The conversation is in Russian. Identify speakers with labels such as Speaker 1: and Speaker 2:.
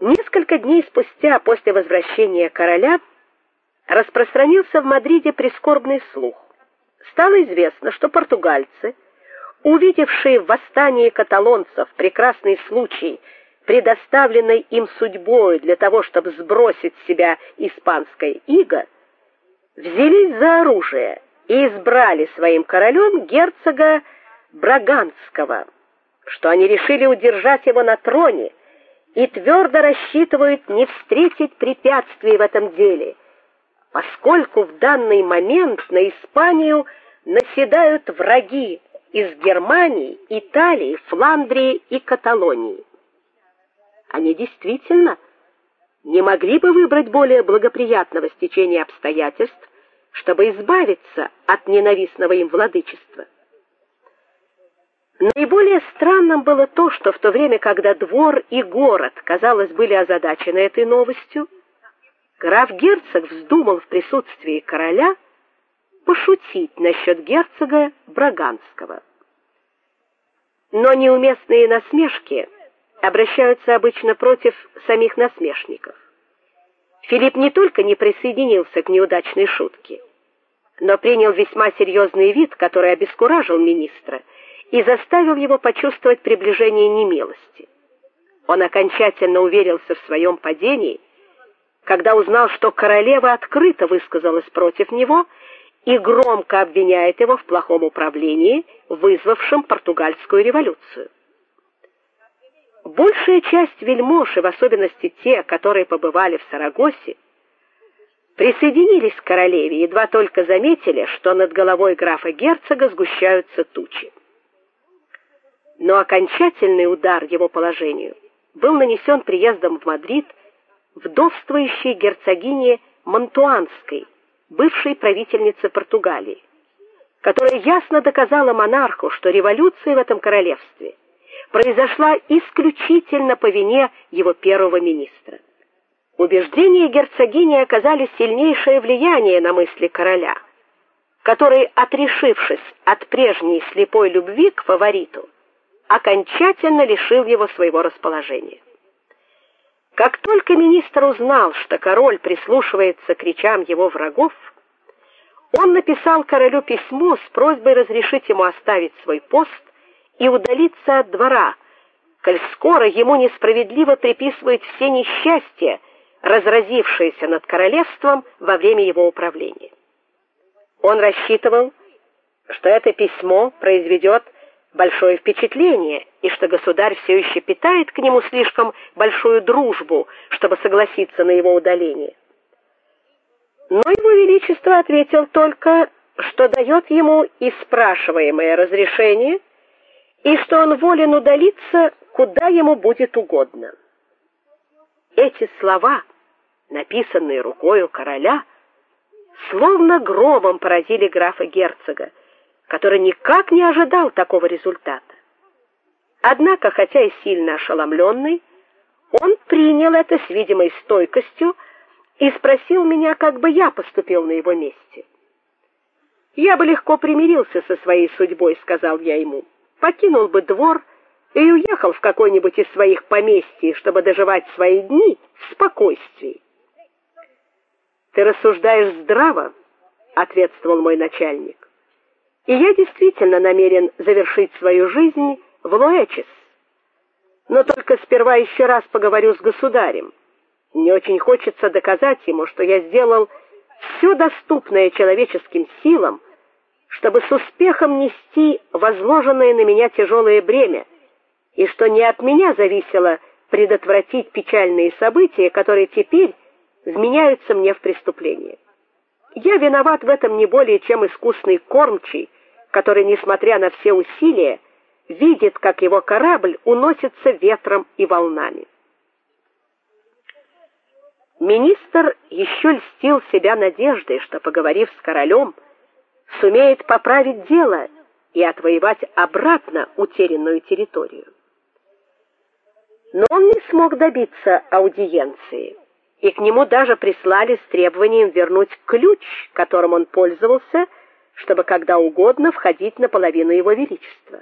Speaker 1: Несколько дней спустя после возвращения короля распространился в Мадриде прискорбный слух. Стало известно, что португальцы, увидевшие в восстании каталонцев прекрасный случай, предоставленный им судьбой для того, чтобы сбросить с себя испанское иго, взялись за оружие и избрали своим королем герцога Браганского, что они решили удержать его на троне и твердо рассчитывают не встретить препятствий в этом деле, поскольку в данный момент на Испанию наседают враги из Германии, Италии, Фландрии и Каталонии. Они действительно не могли бы выбрать более благоприятного стечения обстоятельств, чтобы избавиться от ненавистного им владычества. Наиболее странным было то, что в то время, когда двор и город, казалось, были озадачены этой новостью, граф Герцог вздумал в присутствии короля пошутить насчет герцога Браганского. Но неуместные насмешки обращаются обычно против самих насмешников. Филипп не только не присоединился к неудачной шутке, но принял весьма серьезный вид, который обескуражил министра и заставил его почувствовать приближение немилости. Он окончательно уверился в своем падении, когда узнал, что королева открыто высказалась против него и громко обвиняет его в плохом управлении, вызвавшем португальскую революцию. Большая часть вельмож, и в особенности те, которые побывали в Сарагосе, присоединились к королеве, едва только заметили, что над головой графа-герцога сгущаются тучи. Но окончательный удар его положению был нанесен приездом в Мадрид вдовствующей герцогини Монтуанской, бывшей правительницы Португалии, которая ясно доказала монарху, что революция в этом королевстве произошла исключительно по вине его первого министра. Убеждения герцогини оказали сильнейшее влияние на мысли короля, который, отрешившись от прежней слепой любви к фавориту, окончательно лишил его своего расположения. Как только министр узнал, что король прислушивается к речам его врагов, он написал королю письмо с просьбой разрешить ему оставить свой пост и удалиться от двора, коль скоро ему несправедливо приписывают все несчастья, разразившиеся над королевством во время его управления. Он рассчитывал, что это письмо произведет большое впечатление, и что государь все еще питает к нему слишком большую дружбу, чтобы согласиться на его удаление. Но его величество ответил только, что дает ему и спрашиваемое разрешение и что он волен удалиться куда ему будет угодно. Эти слова, написанные рукой короля, словно громом поразили графа герцога, который никак не ожидал такого результата. Однако, хотя и сильно ошеломленный, он принял это с видимой стойкостью и спросил меня, как бы я поступил на его месте. Я бы легко примирился со своей судьбой, сказал я ему покинул бы двор и уехал в какой-нибудь из своих поместий, чтобы доживать свои дни в спокойствии. Ты рассуждаешь здраво, ответствовал мой начальник. И я действительно намерен завершить свою жизнь в Луэчес. Но только сперва еще раз поговорю с государем. Мне очень хочется доказать ему, что я сделал все доступное человеческим силам чтобы с успехом нести возложенное на меня тяжелое бремя, и что не от меня зависело предотвратить печальные события, которые теперь вменяются мне в преступление. Я виноват в этом не более, чем искусный кормчий, который, несмотря на все усилия, видит, как его корабль уносится ветром и волнами. Министр еще льстил себя надеждой, что поговорив с королем, сумеет поправить дело и отвоевать обратно утерянную территорию. Но он не смог добиться аудиенции, и к нему даже прислали с требованием вернуть ключ, которым он пользовался, чтобы когда угодно входить на половину его величества.